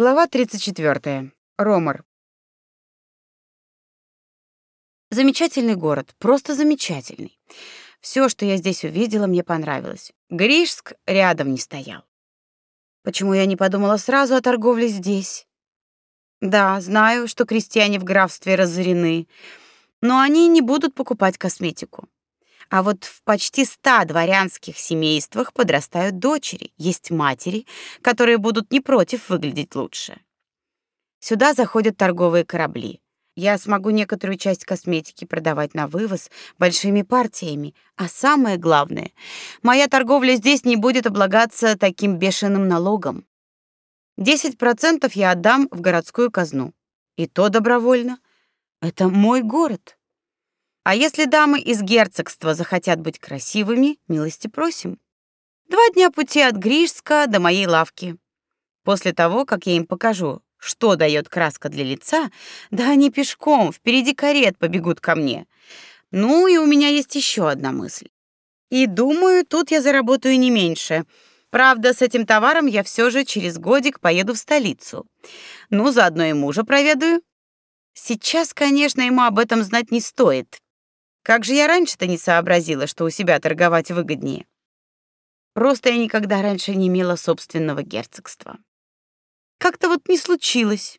Глава 34. Ромар. Замечательный город, просто замечательный. Все, что я здесь увидела, мне понравилось. Гришск рядом не стоял. Почему я не подумала сразу о торговле здесь? Да, знаю, что крестьяне в графстве разорены, но они не будут покупать косметику. А вот в почти ста дворянских семействах подрастают дочери, есть матери, которые будут не против выглядеть лучше. Сюда заходят торговые корабли. Я смогу некоторую часть косметики продавать на вывоз большими партиями, а самое главное, моя торговля здесь не будет облагаться таким бешеным налогом. 10% я отдам в городскую казну. И то добровольно. Это мой город. А если дамы из герцогства захотят быть красивыми, милости просим. Два дня пути от Гришска до моей лавки. После того, как я им покажу, что дает краска для лица, да они пешком, впереди карет побегут ко мне. Ну и у меня есть еще одна мысль. И думаю, тут я заработаю не меньше. Правда, с этим товаром я все же через годик поеду в столицу. Ну, заодно и мужа проведаю. Сейчас, конечно, ему об этом знать не стоит. Как же я раньше-то не сообразила, что у себя торговать выгоднее? Просто я никогда раньше не имела собственного герцогства. Как-то вот не случилось.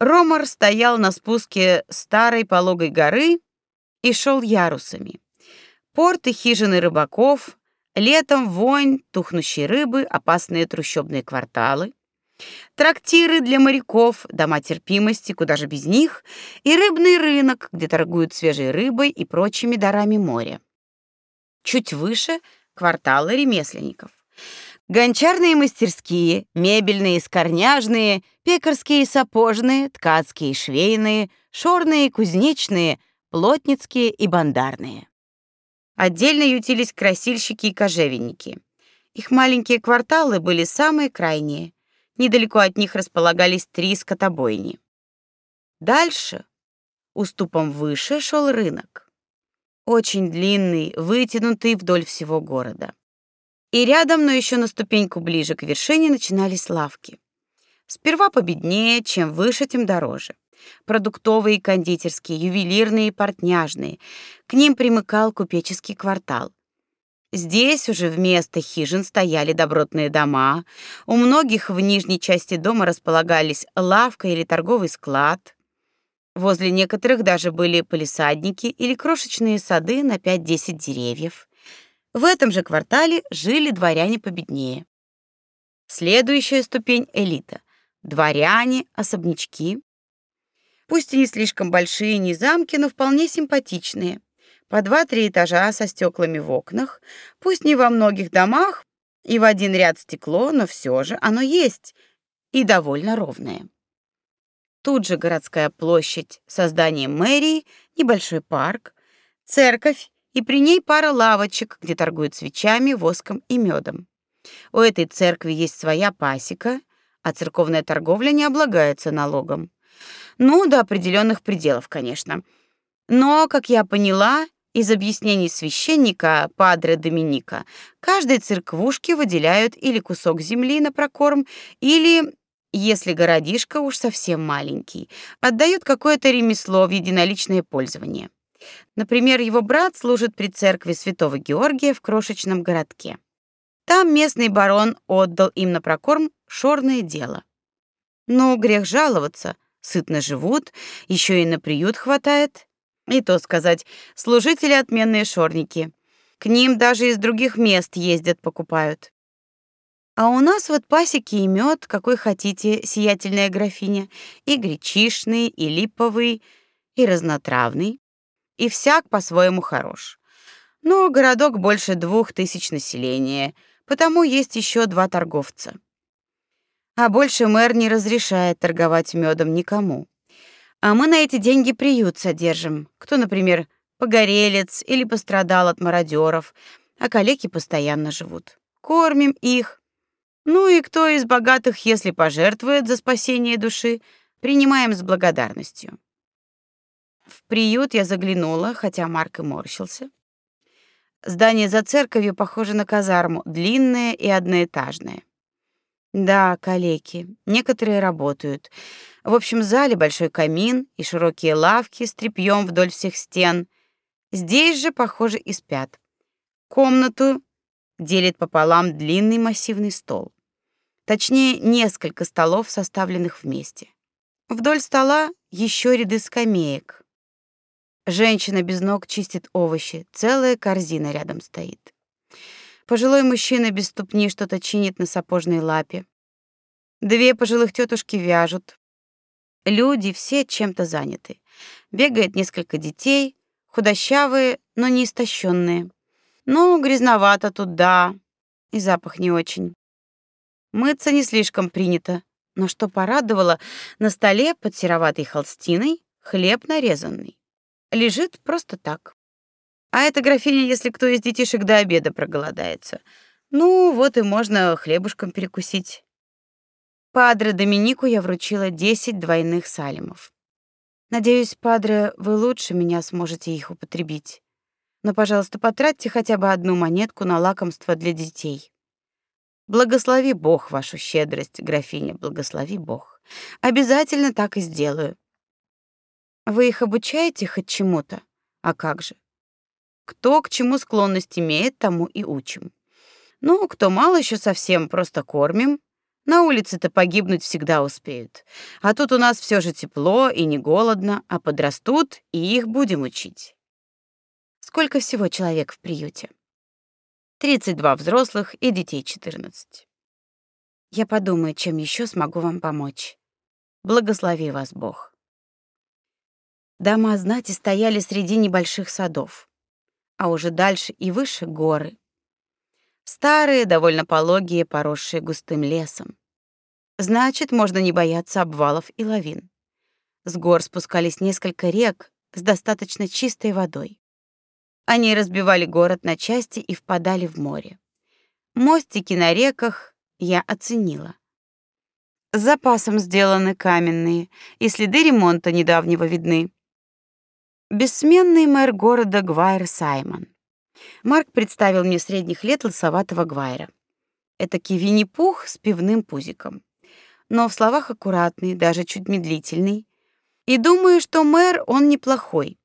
Ромар стоял на спуске старой пологой горы и шел ярусами. Порты хижины рыбаков, летом вонь тухнущей рыбы, опасные трущобные кварталы, трактиры для моряков, дома терпимости, куда же без них, и рыбный рынок, где торгуют свежей рыбой и прочими дарами моря. Чуть выше кварталы ремесленников. Гончарные мастерские, мебельные скорняжные, пекарские и сапожные, ткацкие и швейные, шорные и кузнечные, плотницкие и бандарные. Отдельно ютились красильщики и кожевенники. Их маленькие кварталы были самые крайние. Недалеко от них располагались три скотобойни. Дальше, уступом выше, шел рынок. Очень длинный, вытянутый вдоль всего города. И рядом, но еще на ступеньку ближе к вершине начинались лавки. Сперва победнее, чем выше, тем дороже. Продуктовые, кондитерские, ювелирные портняжные. К ним примыкал купеческий квартал. Здесь уже вместо хижин стояли добротные дома. У многих в нижней части дома располагались лавка или торговый склад. Возле некоторых даже были полисадники или крошечные сады на 5-10 деревьев. В этом же квартале жили дворяне победнее. Следующая ступень элита. Дворяне, особнячки. Пусть и не слишком большие, не замки, но вполне симпатичные. По два-три этажа со стеклами в окнах. Пусть не во многих домах и в один ряд стекло, но все же оно есть и довольно ровное. Тут же городская площадь со зданием мэрии, небольшой парк, церковь и при ней пара лавочек, где торгуют свечами, воском и медом. У этой церкви есть своя пасека, а церковная торговля не облагается налогом. Ну, до определенных пределов, конечно. Но, как я поняла, из объяснений священника Падре Доминика, каждой церквушке выделяют или кусок земли на прокорм, или, если городишко уж совсем маленький, отдают какое-то ремесло в единоличное пользование. Например, его брат служит при церкви Святого Георгия в крошечном городке. Там местный барон отдал им на прокорм шорное дело. Ну, грех жаловаться, сытно живут, еще и на приют хватает. И то сказать, служители отменные шорники. К ним даже из других мест ездят, покупают. А у нас вот пасеки и мед, какой хотите, сиятельная графиня, и гречишный, и липовый, и разнотравный и всяк по-своему хорош. Но городок больше двух тысяч населения, потому есть еще два торговца. А больше мэр не разрешает торговать медом никому. А мы на эти деньги приют содержим. Кто, например, погорелец или пострадал от мародеров, а калеки постоянно живут. Кормим их. Ну и кто из богатых, если пожертвует за спасение души, принимаем с благодарностью. В приют я заглянула, хотя Марк и морщился. Здание за церковью похоже на казарму, длинное и одноэтажное. Да, калеки. Некоторые работают. В общем зале большой камин и широкие лавки с тряпьем вдоль всех стен. Здесь же, похоже, и спят. Комнату делит пополам длинный массивный стол. Точнее, несколько столов, составленных вместе. Вдоль стола еще ряды скамеек. Женщина без ног чистит овощи, целая корзина рядом стоит. Пожилой мужчина без ступни что-то чинит на сапожной лапе. Две пожилых тетушки вяжут. Люди все чем-то заняты. Бегает несколько детей, худощавые, но не истощенные. Ну, грязновато тут, да, и запах не очень. Мыться не слишком принято, но что порадовало, на столе под сероватой холстиной хлеб нарезанный. Лежит просто так. А эта графиня, если кто из детишек до обеда проголодается. Ну, вот и можно хлебушком перекусить. Падре Доминику я вручила 10 двойных салимов. Надеюсь, падре, вы лучше меня сможете их употребить. Но, пожалуйста, потратьте хотя бы одну монетку на лакомство для детей. Благослови Бог вашу щедрость, графиня, благослови Бог. Обязательно так и сделаю. Вы их обучаете хоть чему-то? А как же? Кто к чему склонность имеет, тому и учим. Ну, кто мало еще совсем, просто кормим. На улице-то погибнуть всегда успеют. А тут у нас все же тепло и не голодно, а подрастут, и их будем учить. Сколько всего человек в приюте? 32 взрослых и детей 14. Я подумаю, чем еще смогу вам помочь. Благослови вас Бог. Дома знати стояли среди небольших садов а уже дальше и выше горы. Старые, довольно пологие, поросшие густым лесом. Значит, можно не бояться обвалов и лавин. С гор спускались несколько рек с достаточно чистой водой. Они разбивали город на части и впадали в море. Мостики на реках я оценила. С запасом сделаны каменные, и следы ремонта недавнего видны. Бессменный мэр города Гвайр Саймон. Марк представил мне средних лет лысоватого Гвайра. Это Винни-Пух с пивным пузиком. Но в словах аккуратный, даже чуть медлительный. И думаю, что мэр он неплохой.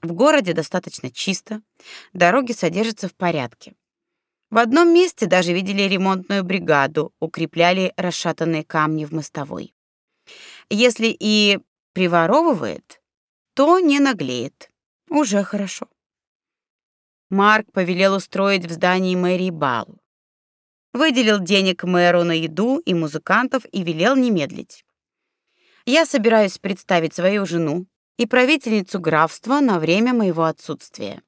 В городе достаточно чисто, дороги содержатся в порядке. В одном месте даже видели ремонтную бригаду, укрепляли расшатанные камни в мостовой. Если и приворовывает, то не наглеет. Уже хорошо. Марк повелел устроить в здании мэрии бал. Выделил денег мэру на еду и музыкантов и велел не медлить. Я собираюсь представить свою жену и правительницу графства на время моего отсутствия.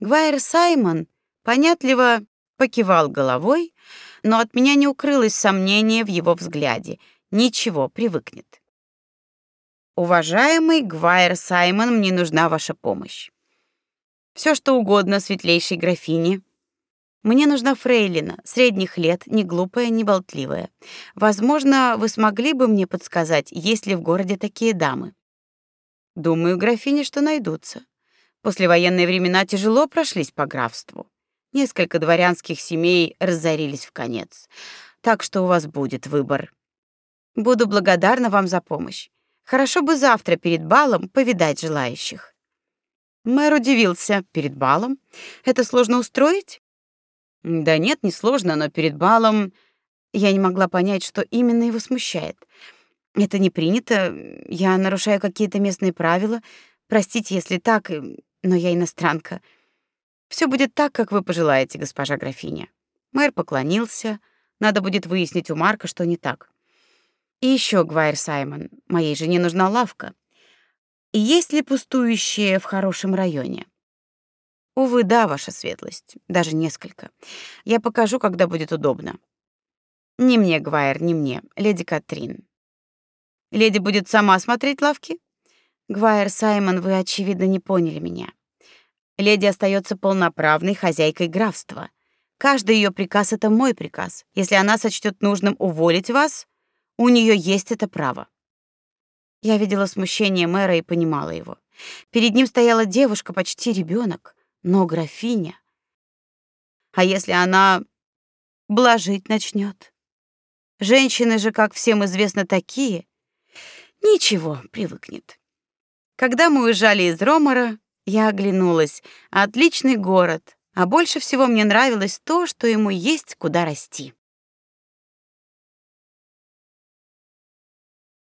Гвайер Саймон понятливо покивал головой, но от меня не укрылось сомнение в его взгляде. Ничего, привыкнет. Уважаемый Гвайер Саймон, мне нужна ваша помощь. Все что угодно светлейшей графине. Мне нужна фрейлина, средних лет, не глупая, не болтливая. Возможно, вы смогли бы мне подсказать, есть ли в городе такие дамы. Думаю, графини, что найдутся. Послевоенные времена тяжело прошлись по графству. Несколько дворянских семей разорились в конец. Так что у вас будет выбор. Буду благодарна вам за помощь. Хорошо бы завтра перед балом повидать желающих. Мэр удивился. Перед балом? Это сложно устроить? Да нет, не сложно, но перед балом я не могла понять, что именно его смущает. Это не принято, я нарушаю какие-то местные правила. Простите, если так, но я иностранка. Все будет так, как вы пожелаете, госпожа графиня. Мэр поклонился. Надо будет выяснить у Марка, что не так. И еще, Гвайр Саймон, моей жене нужна лавка. Есть ли пустующие в хорошем районе? Увы, да, ваша светлость, даже несколько. Я покажу, когда будет удобно. Не мне, Гвайр, не мне, леди Катрин. Леди будет сама смотреть лавки? Гвайр Саймон, вы очевидно не поняли меня. Леди остается полноправной хозяйкой графства. Каждый ее приказ это мой приказ. Если она сочтет нужным уволить вас, у нее есть это право. Я видела смущение мэра и понимала его. Перед ним стояла девушка, почти ребенок, но графиня. А если она блажить начнет. Женщины же, как всем известно, такие. Ничего, привыкнет. Когда мы уезжали из Ромара, я оглянулась. Отличный город, а больше всего мне нравилось то, что ему есть куда расти.